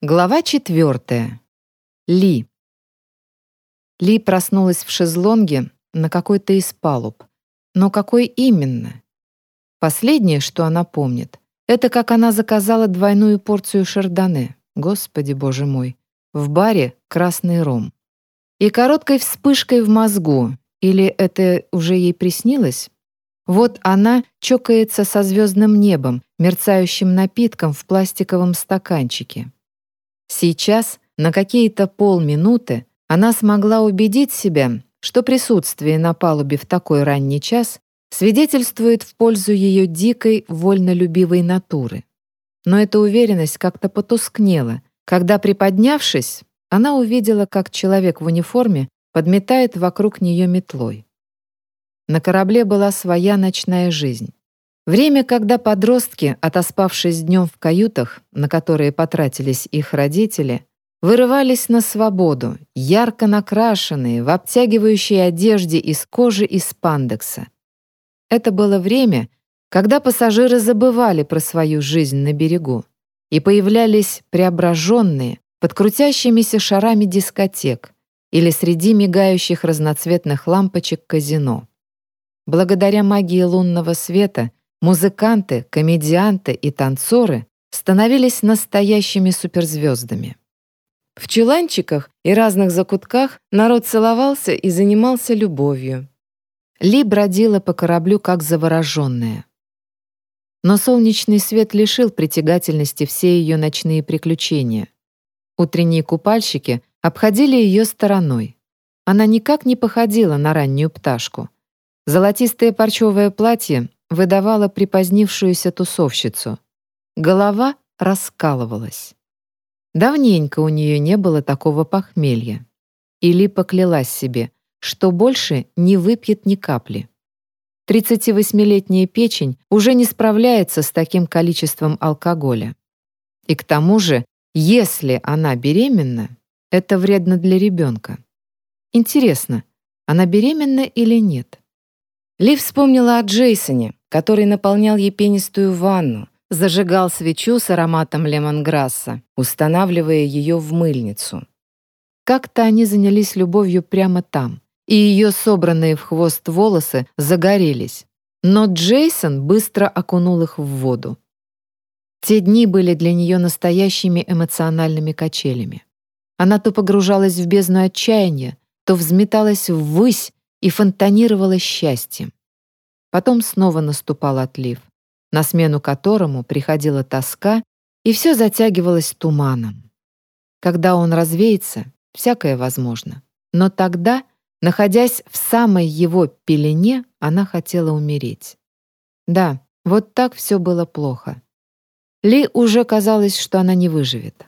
Глава четвертая. Ли. Ли проснулась в шезлонге на какой-то из палуб. Но какой именно? Последнее, что она помнит, это как она заказала двойную порцию шардоне. Господи, боже мой. В баре красный ром. И короткой вспышкой в мозгу. Или это уже ей приснилось? Вот она чокается со звездным небом, мерцающим напитком в пластиковом стаканчике. Сейчас, на какие-то полминуты, она смогла убедить себя, что присутствие на палубе в такой ранний час свидетельствует в пользу ее дикой, вольнолюбивой натуры. Но эта уверенность как-то потускнела, когда, приподнявшись, она увидела, как человек в униформе подметает вокруг нее метлой. На корабле была своя ночная жизнь. Время, когда подростки, отоспавшись днем в каютах, на которые потратились их родители, вырывались на свободу, ярко накрашенные, в обтягивающей одежде из кожи и спандекса. Это было время, когда пассажиры забывали про свою жизнь на берегу и появлялись преображенные под крутящимися шарами дискотек или среди мигающих разноцветных лампочек казино. Благодаря магии лунного света Музыканты, комедианты и танцоры становились настоящими суперзвездами. В чуланчиках и разных закутках народ целовался и занимался любовью. Ли бродила по кораблю как завороженная. Но солнечный свет лишил притягательности все ее ночные приключения. Утренние купальщики обходили ее стороной. Она никак не походила на раннюю пташку. Золотистое парчевое платье выдавала припозднившуюся тусовщицу. Голова раскалывалась. Давненько у нее не было такого похмелья. Или поклялась себе, что больше не выпьет ни капли. 38-летняя печень уже не справляется с таким количеством алкоголя. И к тому же, если она беременна, это вредно для ребенка. Интересно, она беременна или нет? Ли вспомнила о Джейсоне, который наполнял ей пенистую ванну, зажигал свечу с ароматом лемонграсса, устанавливая ее в мыльницу. Как-то они занялись любовью прямо там, и ее собранные в хвост волосы загорелись. Но Джейсон быстро окунул их в воду. Те дни были для нее настоящими эмоциональными качелями. Она то погружалась в бездну отчаяния, то взметалась ввысь и фонтанировала счастьем. Потом снова наступал отлив, на смену которому приходила тоска, и все затягивалось туманом. Когда он развеется, всякое возможно. Но тогда, находясь в самой его пелене, она хотела умереть. Да, вот так все было плохо. Ли уже казалось, что она не выживет.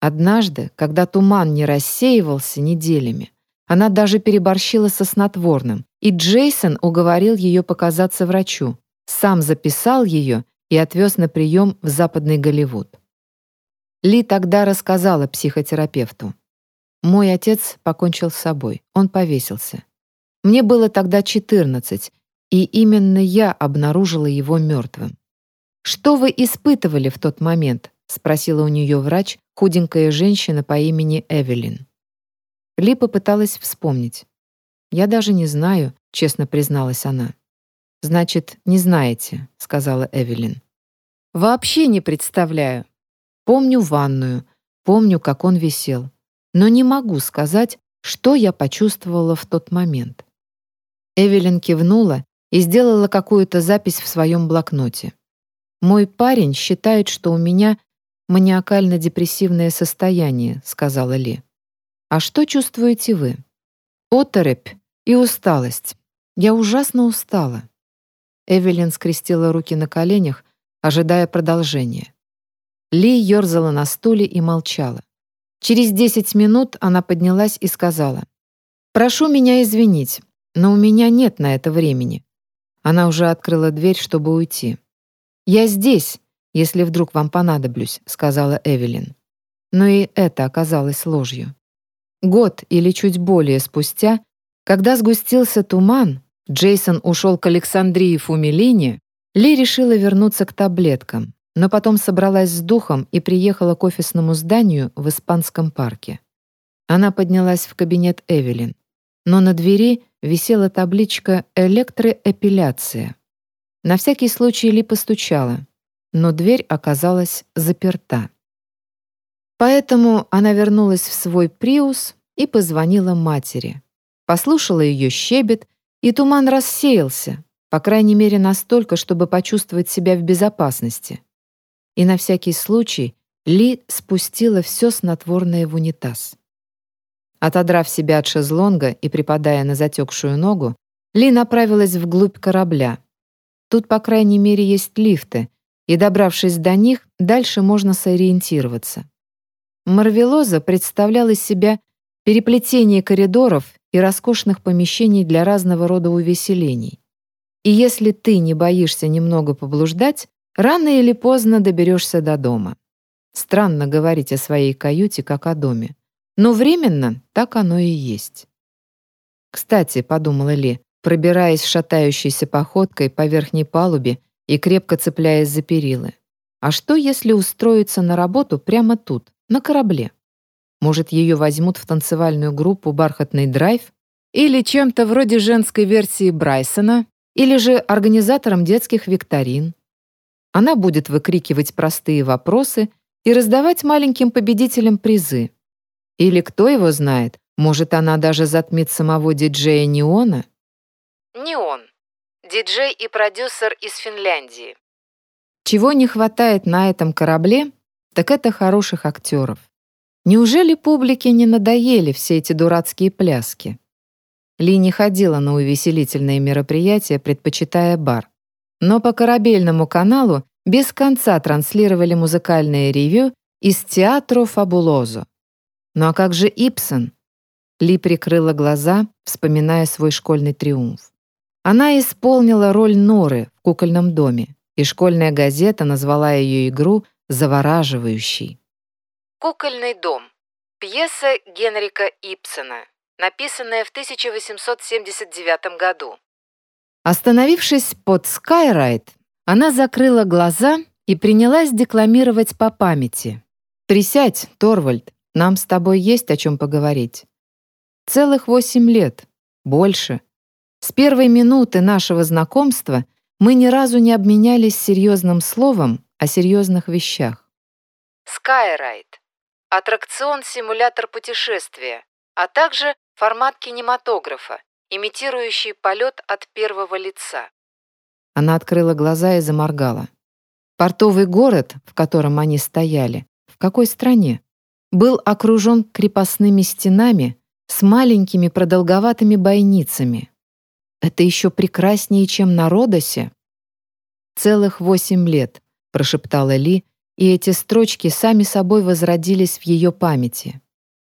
Однажды, когда туман не рассеивался неделями, она даже переборщила со снотворным, и Джейсон уговорил ее показаться врачу, сам записал ее и отвез на прием в Западный Голливуд. Ли тогда рассказала психотерапевту. «Мой отец покончил с собой, он повесился. Мне было тогда 14, и именно я обнаружила его мертвым. «Что вы испытывали в тот момент?» — спросила у нее врач, худенькая женщина по имени Эвелин. Ли попыталась вспомнить. «Я даже не знаю», — честно призналась она. «Значит, не знаете», — сказала Эвелин. «Вообще не представляю. Помню ванную, помню, как он висел. Но не могу сказать, что я почувствовала в тот момент». Эвелин кивнула и сделала какую-то запись в своем блокноте. «Мой парень считает, что у меня маниакально-депрессивное состояние», — сказала Ли. А что чувствуете вы? Оторопь и усталость. Я ужасно устала. Эвелин скрестила руки на коленях, ожидая продолжения. Ли ерзала на стуле и молчала. Через десять минут она поднялась и сказала, «Прошу меня извинить, но у меня нет на это времени». Она уже открыла дверь, чтобы уйти. «Я здесь, если вдруг вам понадоблюсь», — сказала Эвелин. Но и это оказалось ложью. Год или чуть более спустя, когда сгустился туман, Джейсон ушел к Александрии Фумилине, Ли решила вернуться к таблеткам, но потом собралась с духом и приехала к офисному зданию в Испанском парке. Она поднялась в кабинет Эвелин, но на двери висела табличка «Электроэпиляция». На всякий случай Ли постучала, но дверь оказалась заперта. Поэтому она вернулась в свой «Приус» и позвонила матери. Послушала ее щебет, и туман рассеялся, по крайней мере настолько, чтобы почувствовать себя в безопасности. И на всякий случай Ли спустила все снотворное в унитаз. Отодрав себя от шезлонга и припадая на затекшую ногу, Ли направилась вглубь корабля. Тут, по крайней мере, есть лифты, и, добравшись до них, дальше можно сориентироваться. Марвелоза представлял из себя переплетение коридоров и роскошных помещений для разного рода увеселений. И если ты не боишься немного поблуждать, рано или поздно доберешься до дома. Странно говорить о своей каюте как о доме. Но временно так оно и есть. «Кстати», — подумала Ли, пробираясь шатающейся походкой по верхней палубе и крепко цепляясь за перилы. «А что, если устроиться на работу прямо тут, на корабле. Может, ее возьмут в танцевальную группу «Бархатный драйв» или чем-то вроде женской версии Брайсона, или же организатором детских викторин. Она будет выкрикивать простые вопросы и раздавать маленьким победителям призы. Или кто его знает, может, она даже затмит самого диджея Неона? Неон. Диджей и продюсер из Финляндии. Чего не хватает на этом корабле, так это хороших актеров. Неужели публике не надоели все эти дурацкие пляски? Ли не ходила на увеселительные мероприятия, предпочитая бар. Но по корабельному каналу без конца транслировали музыкальное ревю из театра Фабулозо. Ну а как же Ипсон? Ли прикрыла глаза, вспоминая свой школьный триумф. Она исполнила роль Норы в кукольном доме, и школьная газета назвала ее игру завораживающий. «Кукольный дом» — пьеса Генрика Ипсона, написанная в 1879 году. Остановившись под «Скайрайт», она закрыла глаза и принялась декламировать по памяти. «Присядь, Торвальд, нам с тобой есть о чем поговорить. Целых восемь лет, больше. С первой минуты нашего знакомства мы ни разу не обменялись серьезным словом о серьезных вещах. Skyride — аттракцион-симулятор путешествия, а также формат кинематографа, имитирующий полет от первого лица. Она открыла глаза и заморгала. Портовый город, в котором они стояли, в какой стране, был окружен крепостными стенами с маленькими продолговатыми бойницами. Это еще прекраснее, чем на Родосе. Целых восемь лет — прошептала Ли, и эти строчки сами собой возродились в ее памяти.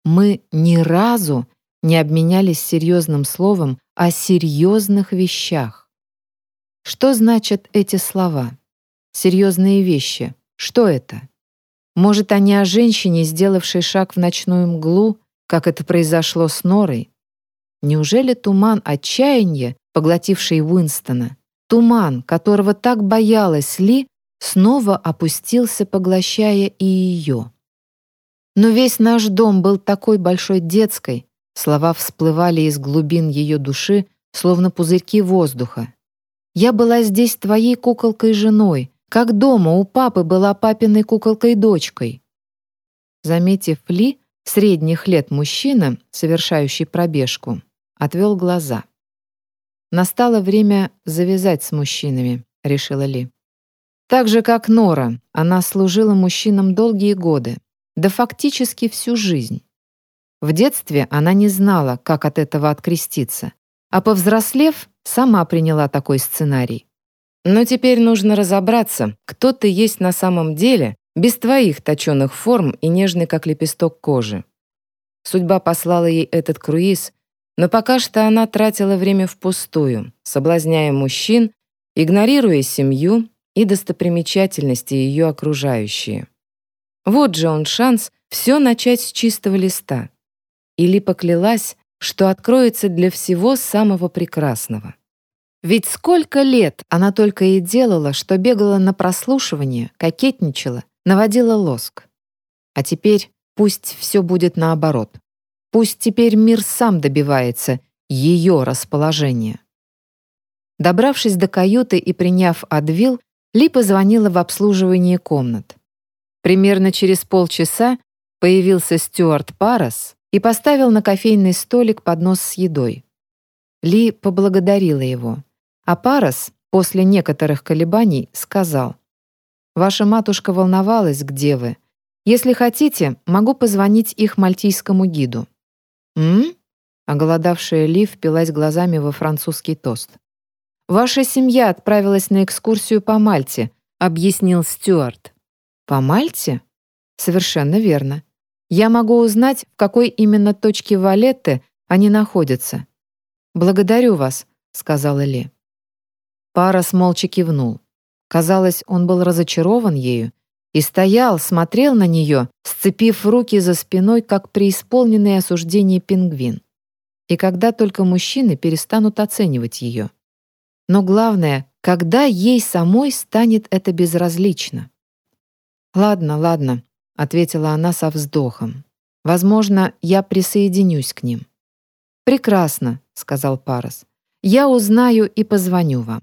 Мы ни разу не обменялись серьезным словом о серьезных вещах. Что значат эти слова? Серьезные вещи. Что это? Может, они о женщине, сделавшей шаг в ночную мглу, как это произошло с Норой? Неужели туман отчаяния, поглотивший Уинстона, туман, которого так боялась Ли, снова опустился, поглощая и ее. Но весь наш дом был такой большой детской, слова всплывали из глубин ее души, словно пузырьки воздуха. Я была здесь твоей куколкой-женой, как дома у папы была папиной куколкой-дочкой. Заметив Ли, средних лет мужчина, совершающий пробежку, отвел глаза. «Настало время завязать с мужчинами», — решила Ли. Так же, как Нора, она служила мужчинам долгие годы, да фактически всю жизнь. В детстве она не знала, как от этого откреститься, а повзрослев, сама приняла такой сценарий. Но теперь нужно разобраться, кто ты есть на самом деле, без твоих точеных форм и нежный, как лепесток кожи. Судьба послала ей этот круиз, но пока что она тратила время впустую, соблазняя мужчин, игнорируя семью и достопримечательности ее окружающие. Вот же он шанс все начать с чистого листа. Или поклялась, что откроется для всего самого прекрасного. Ведь сколько лет она только и делала, что бегала на прослушивание, кокетничала, наводила лоск. А теперь пусть все будет наоборот. Пусть теперь мир сам добивается ее расположения. Добравшись до каюты и приняв Адвил, Ли позвонила в обслуживание комнат. Примерно через полчаса появился Стюарт Парас и поставил на кофейный столик поднос с едой. Ли поблагодарила его, а Парас, после некоторых колебаний, сказал, «Ваша матушка волновалась, где вы. Если хотите, могу позвонить их мальтийскому гиду». «М?», Оголодавшая Ли впилась глазами во французский тост. «Ваша семья отправилась на экскурсию по Мальте», — объяснил Стюарт. «По Мальте?» «Совершенно верно. Я могу узнать, в какой именно точке Валетты они находятся. «Благодарю вас», — сказала Ли. Парас молча кивнул. Казалось, он был разочарован ею и стоял, смотрел на нее, сцепив руки за спиной, как преисполненный осуждение пингвин. И когда только мужчины перестанут оценивать ее. Но главное, когда ей самой станет это безразлично. «Ладно, ладно», — ответила она со вздохом. «Возможно, я присоединюсь к ним». «Прекрасно», — сказал Парас. «Я узнаю и позвоню вам».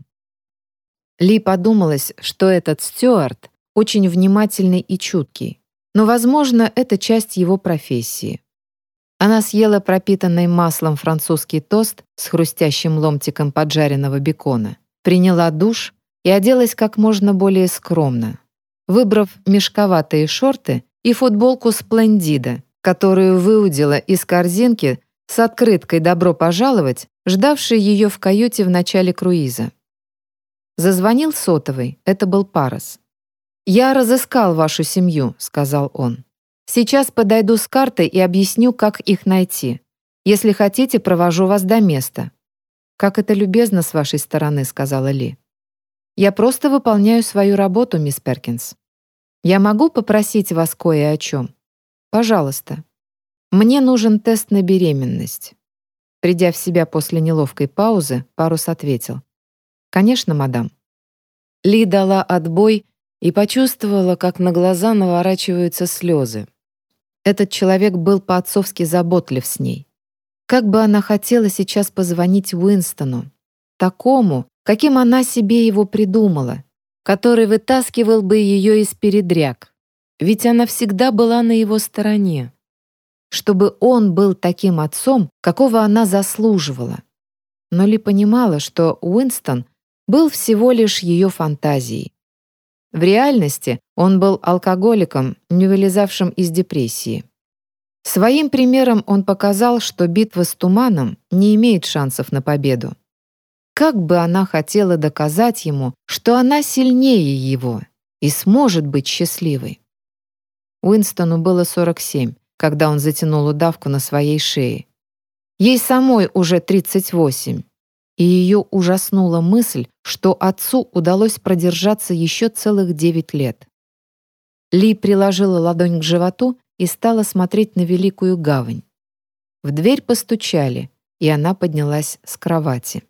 Ли подумалось, что этот Стюарт очень внимательный и чуткий, но, возможно, это часть его профессии. Она съела пропитанный маслом французский тост с хрустящим ломтиком поджаренного бекона, приняла душ и оделась как можно более скромно, выбрав мешковатые шорты и футболку Сплендида, которую выудила из корзинки с открыткой «Добро пожаловать», ждавшей ее в каюте в начале круиза. Зазвонил сотовый, это был Парас. «Я разыскал вашу семью», — сказал он. «Сейчас подойду с картой и объясню, как их найти. Если хотите, провожу вас до места». «Как это любезно с вашей стороны», — сказала Ли. «Я просто выполняю свою работу, мисс Перкинс. Я могу попросить вас кое о чем? Пожалуйста». «Мне нужен тест на беременность». Придя в себя после неловкой паузы, Парус ответил. «Конечно, мадам». Ли дала отбой и почувствовала, как на глаза наворачиваются слезы. Этот человек был по-отцовски заботлив с ней. Как бы она хотела сейчас позвонить Уинстону, такому, каким она себе его придумала, который вытаскивал бы ее из передряг. Ведь она всегда была на его стороне чтобы он был таким отцом, какого она заслуживала. Но Ли понимала, что Уинстон был всего лишь ее фантазией. В реальности он был алкоголиком, не вылезавшим из депрессии. Своим примером он показал, что битва с туманом не имеет шансов на победу. Как бы она хотела доказать ему, что она сильнее его и сможет быть счастливой. Уинстону было 47, когда он затянул удавку на своей шее. Ей самой уже 38, и ее ужаснула мысль, что отцу удалось продержаться еще целых 9 лет. Ли приложила ладонь к животу и стала смотреть на Великую Гавань. В дверь постучали, и она поднялась с кровати.